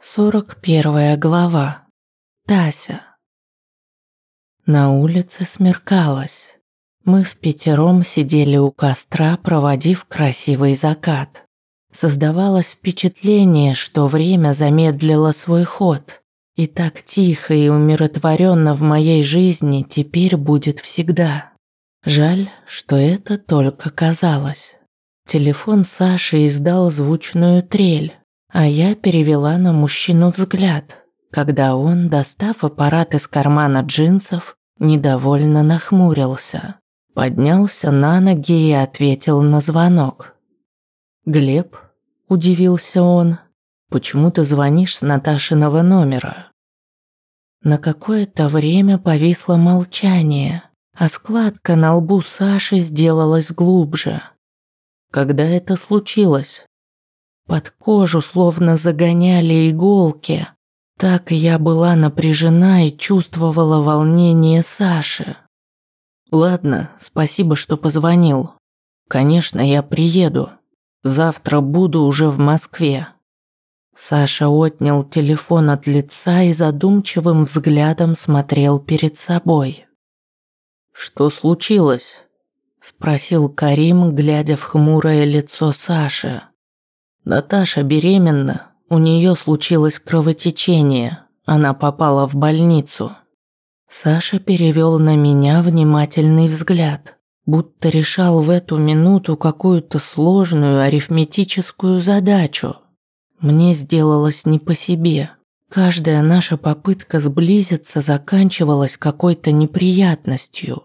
Сорок первая глава. Тася. На улице смеркалось. Мы в пятером сидели у костра, проводив красивый закат. Создавалось впечатление, что время замедлило свой ход. И так тихо и умиротворенно в моей жизни теперь будет всегда. Жаль, что это только казалось. Телефон Саши издал звучную трель. А я перевела на мужчину взгляд, когда он, достав аппарат из кармана джинсов, недовольно нахмурился. Поднялся на ноги и ответил на звонок. «Глеб?» – удивился он. «Почему ты звонишь с Наташиного номера?» На какое-то время повисло молчание, а складка на лбу Саши сделалась глубже. Когда это случилось? Под кожу словно загоняли иголки. Так я была напряжена и чувствовала волнение Саши. Ладно, спасибо, что позвонил. Конечно, я приеду. Завтра буду уже в Москве. Саша отнял телефон от лица и задумчивым взглядом смотрел перед собой. Что случилось? спросил Карим, глядя в хмурое лицо Саши. Наташа беременна, у нее случилось кровотечение, она попала в больницу. Саша перевел на меня внимательный взгляд, будто решал в эту минуту какую-то сложную арифметическую задачу. Мне сделалось не по себе. Каждая наша попытка сблизиться заканчивалась какой-то неприятностью.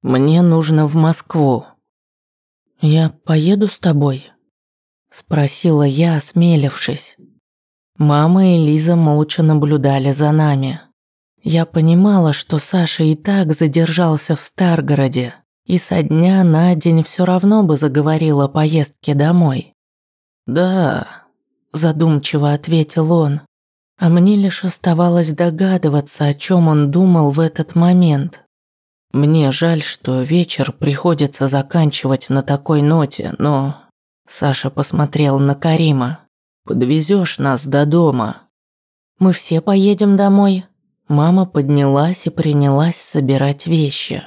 Мне нужно в Москву. Я поеду с тобой. Спросила я, осмелившись. Мама и Лиза молча наблюдали за нами. Я понимала, что Саша и так задержался в Старгороде, и со дня на день все равно бы заговорил о поездке домой. «Да», – задумчиво ответил он, а мне лишь оставалось догадываться, о чем он думал в этот момент. Мне жаль, что вечер приходится заканчивать на такой ноте, но Саша посмотрел на Карима. «Подвезешь нас до дома?» «Мы все поедем домой». Мама поднялась и принялась собирать вещи.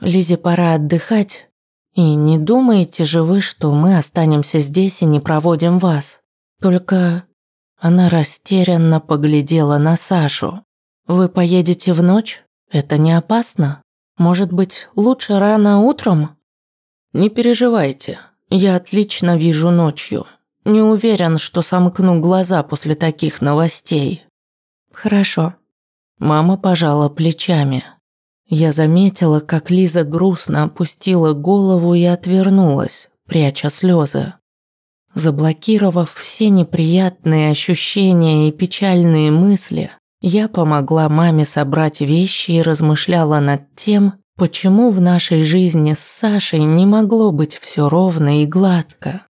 «Лизе пора отдыхать. И не думаете же вы, что мы останемся здесь и не проводим вас? Только...» Она растерянно поглядела на Сашу. «Вы поедете в ночь? Это не опасно? Может быть, лучше рано утром?» «Не переживайте, я отлично вижу ночью. Не уверен, что сомкну глаза после таких новостей. Хорошо. Мама пожала плечами. Я заметила, как Лиза грустно опустила голову и отвернулась, пряча слезы. Заблокировав все неприятные ощущения и печальные мысли, я помогла маме собрать вещи и размышляла над тем, Почему в нашей жизни с Сашей не могло быть все ровно и гладко?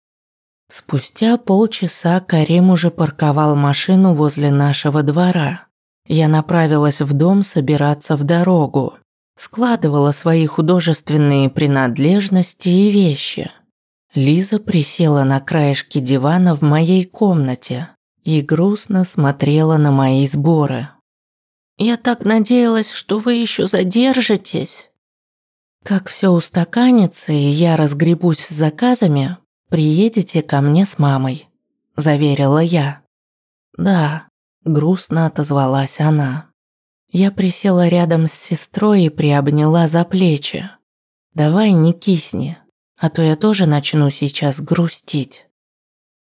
Спустя полчаса Карим уже парковал машину возле нашего двора. Я направилась в дом собираться в дорогу. Складывала свои художественные принадлежности и вещи. Лиза присела на краешке дивана в моей комнате и грустно смотрела на мои сборы. «Я так надеялась, что вы еще задержитесь», как все устаканится и я разгребусь с заказами, приедете ко мне с мамой, заверила я. Да, грустно отозвалась она. Я присела рядом с сестрой и приобняла за плечи. Давай не кисни, а то я тоже начну сейчас грустить.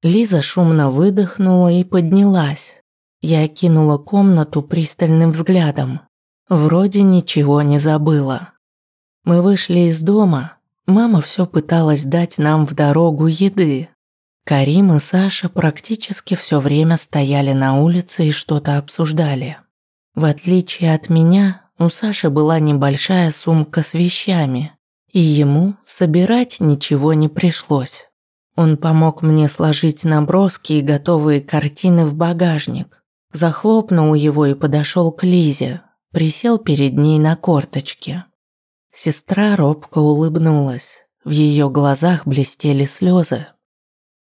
Лиза шумно выдохнула и поднялась. Я окинула комнату пристальным взглядом. Вроде ничего не забыла. Мы вышли из дома. Мама все пыталась дать нам в дорогу еды. Карим и Саша практически все время стояли на улице и что-то обсуждали. В отличие от меня, у Саши была небольшая сумка с вещами, и ему собирать ничего не пришлось. Он помог мне сложить наброски и готовые картины в багажник, захлопнул его и подошел к Лизе, присел перед ней на корточки. Сестра робко улыбнулась. В ее глазах блестели слезы.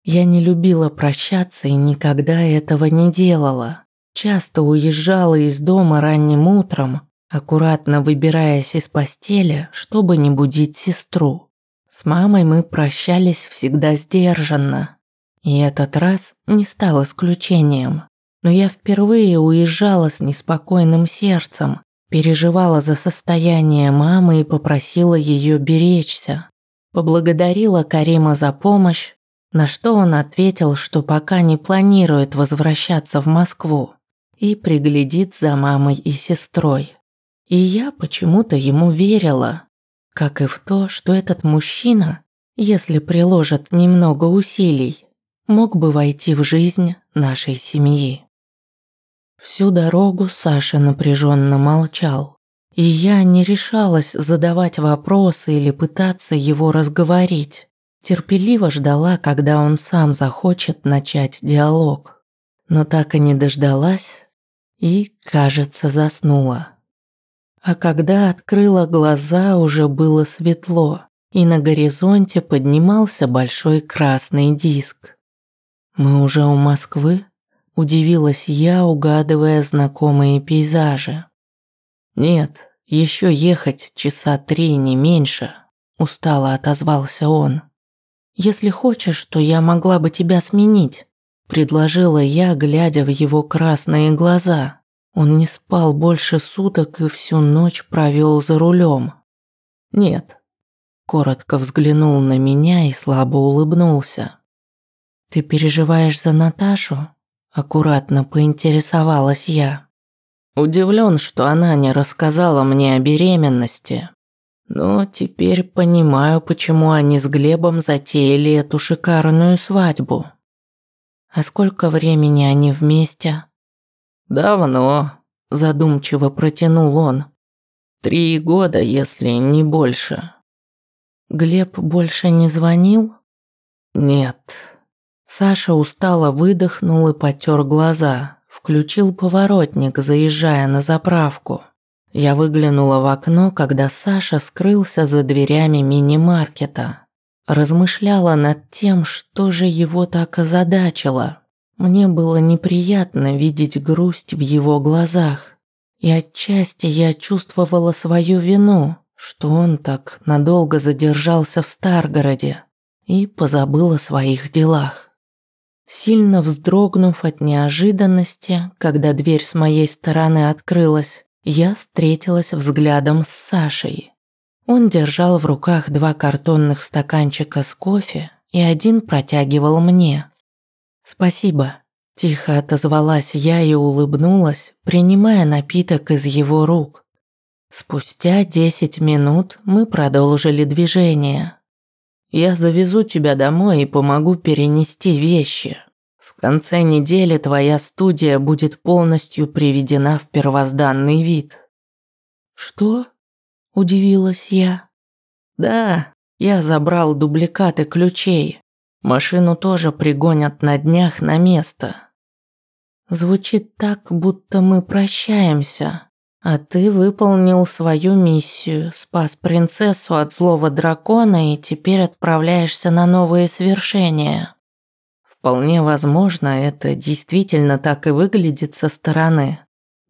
Я не любила прощаться и никогда этого не делала. Часто уезжала из дома ранним утром, аккуратно выбираясь из постели, чтобы не будить сестру. С мамой мы прощались всегда сдержанно. И этот раз не стал исключением. Но я впервые уезжала с неспокойным сердцем, переживала за состояние мамы и попросила ее беречься. Поблагодарила Карима за помощь, на что он ответил, что пока не планирует возвращаться в Москву и приглядит за мамой и сестрой. И я почему-то ему верила, как и в то, что этот мужчина, если приложит немного усилий, мог бы войти в жизнь нашей семьи. Всю дорогу Саша напряженно молчал, и я не решалась задавать вопросы или пытаться его разговорить. Терпеливо ждала, когда он сам захочет начать диалог. Но так и не дождалась и, кажется, заснула. А когда открыла глаза, уже было светло, и на горизонте поднимался большой красный диск. «Мы уже у Москвы?» – удивилась я, угадывая знакомые пейзажи. «Нет, еще ехать часа три, не меньше», – устало отозвался он. «Если хочешь, то я могла бы тебя сменить», – предложила я, глядя в его красные глаза. Он не спал больше суток и всю ночь провел за рулем. «Нет». Коротко взглянул на меня и слабо улыбнулся. «Ты переживаешь за Наташу?» Аккуратно поинтересовалась я. Удивлен, что она не рассказала мне о беременности. Но теперь понимаю, почему они с Глебом затеяли эту шикарную свадьбу. А сколько времени они вместе? Давно, задумчиво протянул он. Три года, если не больше. Глеб больше не звонил? Нет. Саша устало выдохнул и потер глаза, включил поворотник, заезжая на заправку. Я выглянула в окно, когда Саша скрылся за дверями мини-маркета. Размышляла над тем, что же его так озадачило. Мне было неприятно видеть грусть в его глазах. И отчасти я чувствовала свою вину, что он так надолго задержался в Старгороде и позабыл о своих делах. Сильно вздрогнув от неожиданности, когда дверь с моей стороны открылась, я встретилась взглядом с Сашей. Он держал в руках два картонных стаканчика с кофе и один протягивал мне. «Спасибо», – тихо отозвалась я и улыбнулась, принимая напиток из его рук. Спустя десять минут мы продолжили движение. «Я завезу тебя домой и помогу перенести вещи», в конце недели твоя студия будет полностью приведена в первозданный вид. Что? Удивилась я. Да, я забрал дубликаты ключей. Машину тоже пригонят на днях на место. Звучит так, будто мы прощаемся. А ты выполнил свою миссию, спас принцессу от злого дракона и теперь отправляешься на новые свершения. Вполне возможно, это действительно так и выглядит со стороны.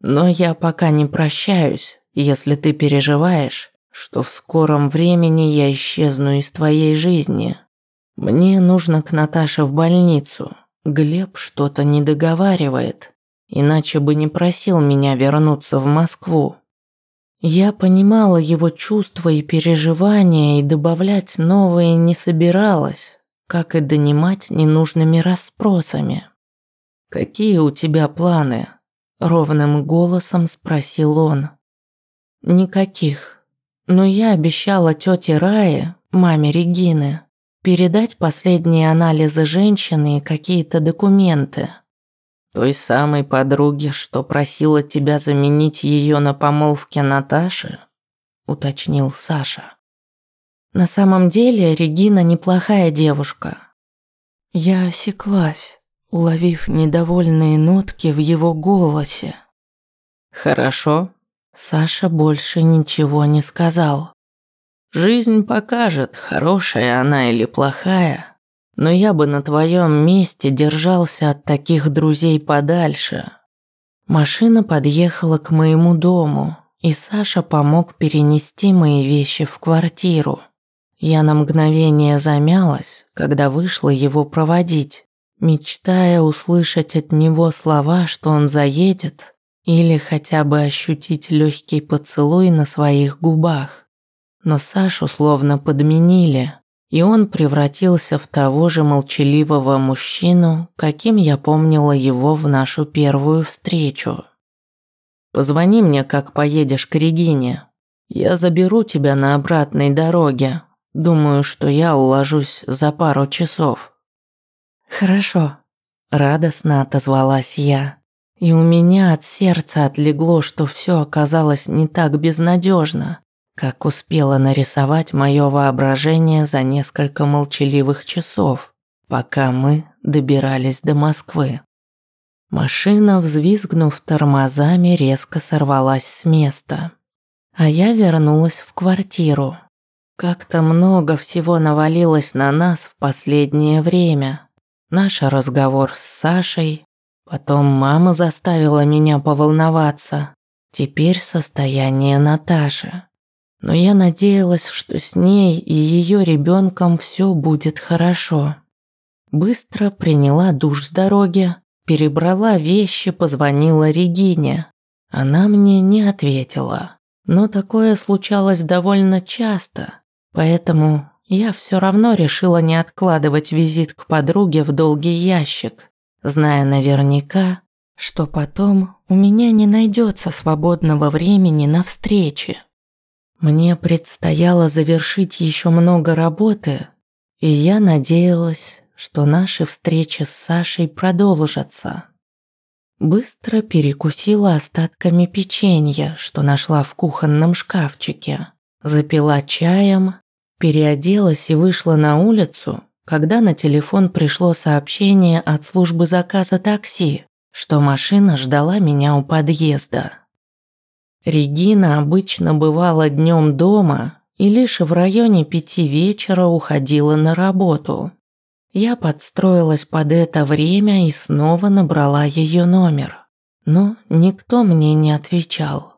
Но я пока не прощаюсь, если ты переживаешь, что в скором времени я исчезну из твоей жизни. Мне нужно к Наташе в больницу. Глеб что-то не договаривает, иначе бы не просил меня вернуться в Москву. Я понимала его чувства и переживания и добавлять новые не собиралась как и донимать ненужными расспросами. «Какие у тебя планы?» – ровным голосом спросил он. «Никаких. Но я обещала тете Рае, маме Регины, передать последние анализы женщины и какие-то документы. Той самой подруге, что просила тебя заменить ее на помолвке Наташи?» – уточнил Саша. На самом деле Регина неплохая девушка. Я осеклась, уловив недовольные нотки в его голосе. Хорошо. Саша больше ничего не сказал. Жизнь покажет, хорошая она или плохая. Но я бы на твоем месте держался от таких друзей подальше. Машина подъехала к моему дому, и Саша помог перенести мои вещи в квартиру. Я на мгновение замялась, когда вышла его проводить, мечтая услышать от него слова, что он заедет, или хотя бы ощутить легкий поцелуй на своих губах. Но Сашу словно подменили, и он превратился в того же молчаливого мужчину, каким я помнила его в нашу первую встречу. «Позвони мне, как поедешь к Регине. Я заберу тебя на обратной дороге. Думаю, что я уложусь за пару часов». «Хорошо», – радостно отозвалась я. И у меня от сердца отлегло, что все оказалось не так безнадежно, как успела нарисовать мое воображение за несколько молчаливых часов, пока мы добирались до Москвы. Машина, взвизгнув тормозами, резко сорвалась с места. А я вернулась в квартиру. Как-то много всего навалилось на нас в последнее время. Наш разговор с Сашей, потом мама заставила меня поволноваться, теперь состояние Наташи. Но я надеялась, что с ней и ее ребенком все будет хорошо. Быстро приняла душ с дороги, перебрала вещи, позвонила Регине. Она мне не ответила. Но такое случалось довольно часто, поэтому я все равно решила не откладывать визит к подруге в долгий ящик, зная наверняка, что потом у меня не найдется свободного времени на встречи. Мне предстояло завершить еще много работы, и я надеялась, что наши встречи с Сашей продолжатся. Быстро перекусила остатками печенья, что нашла в кухонном шкафчике, запила чаем, переоделась и вышла на улицу, когда на телефон пришло сообщение от службы заказа такси, что машина ждала меня у подъезда. Регина обычно бывала днем дома и лишь в районе пяти вечера уходила на работу. Я подстроилась под это время и снова набрала ее номер. Но никто мне не отвечал.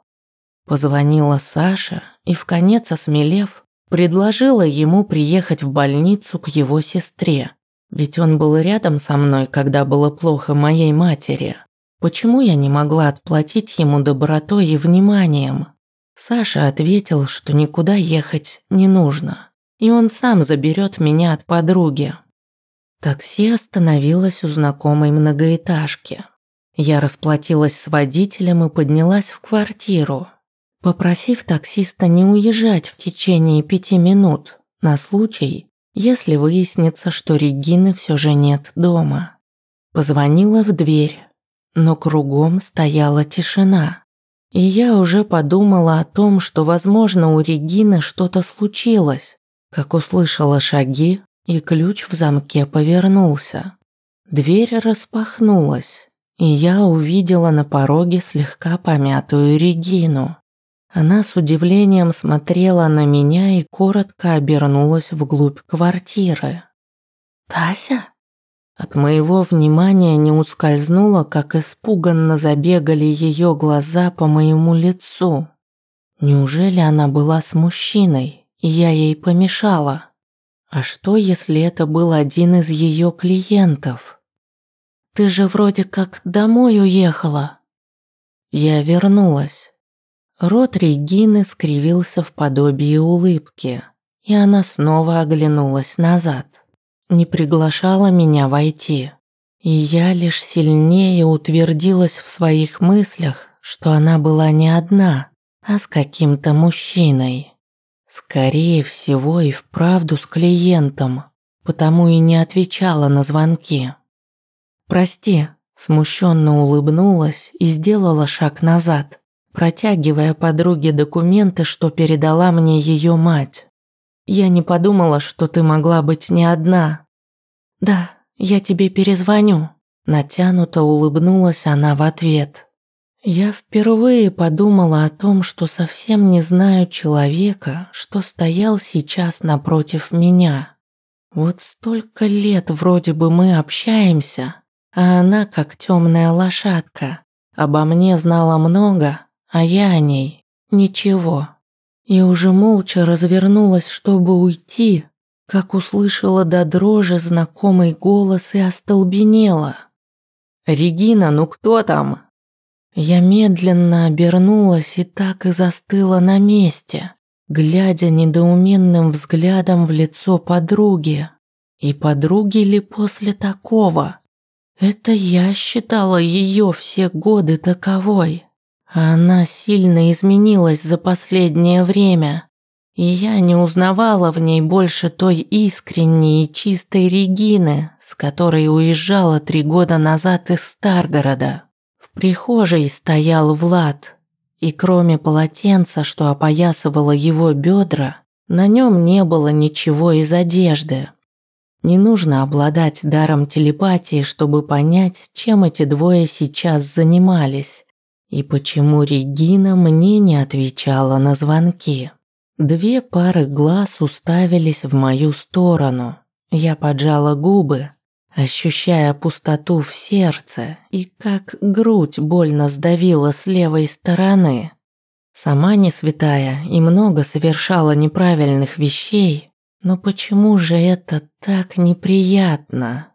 Позвонила Саша и, в конец осмелев, предложила ему приехать в больницу к его сестре. Ведь он был рядом со мной, когда было плохо моей матери. Почему я не могла отплатить ему добротой и вниманием? Саша ответил, что никуда ехать не нужно, и он сам заберет меня от подруги. Такси остановилось у знакомой многоэтажки. Я расплатилась с водителем и поднялась в квартиру, попросив таксиста не уезжать в течение пяти минут на случай, если выяснится, что Регины все же нет дома. Позвонила в дверь но кругом стояла тишина. И я уже подумала о том, что, возможно, у Регины что-то случилось, как услышала шаги, и ключ в замке повернулся. Дверь распахнулась, и я увидела на пороге слегка помятую Регину. Она с удивлением смотрела на меня и коротко обернулась вглубь квартиры. «Тася?» От моего внимания не ускользнуло, как испуганно забегали ее глаза по моему лицу. Неужели она была с мужчиной, и я ей помешала? А что, если это был один из ее клиентов? Ты же вроде как домой уехала. Я вернулась. Рот Регины скривился в подобии улыбки, и она снова оглянулась назад не приглашала меня войти. И я лишь сильнее утвердилась в своих мыслях, что она была не одна, а с каким-то мужчиной. Скорее всего и вправду с клиентом, потому и не отвечала на звонки. «Прости», смущенно улыбнулась и сделала шаг назад, протягивая подруге документы, что передала мне ее мать. Я не подумала, что ты могла быть не одна. Да, я тебе перезвоню. Натянуто улыбнулась она в ответ. Я впервые подумала о том, что совсем не знаю человека, что стоял сейчас напротив меня. Вот столько лет вроде бы мы общаемся, а она как темная лошадка. Обо мне знала много, а я о ней ничего. И уже молча развернулась, чтобы уйти, как услышала до дрожи знакомый голос и остолбенела. «Регина, ну кто там?» Я медленно обернулась и так и застыла на месте, глядя недоуменным взглядом в лицо подруги. И подруги ли после такого? Это я считала ее все годы таковой. Она сильно изменилась за последнее время. И я не узнавала в ней больше той искренней и чистой Регины, с которой уезжала три года назад из Старгорода. В прихожей стоял Влад, и кроме полотенца, что опоясывало его бедра, на нем не было ничего из одежды. Не нужно обладать даром телепатии, чтобы понять, чем эти двое сейчас занимались и почему Регина мне не отвечала на звонки. Две пары глаз уставились в мою сторону. Я поджала губы, ощущая пустоту в сердце и как грудь больно сдавила с левой стороны. Сама не святая и много совершала неправильных вещей, но почему же это так неприятно?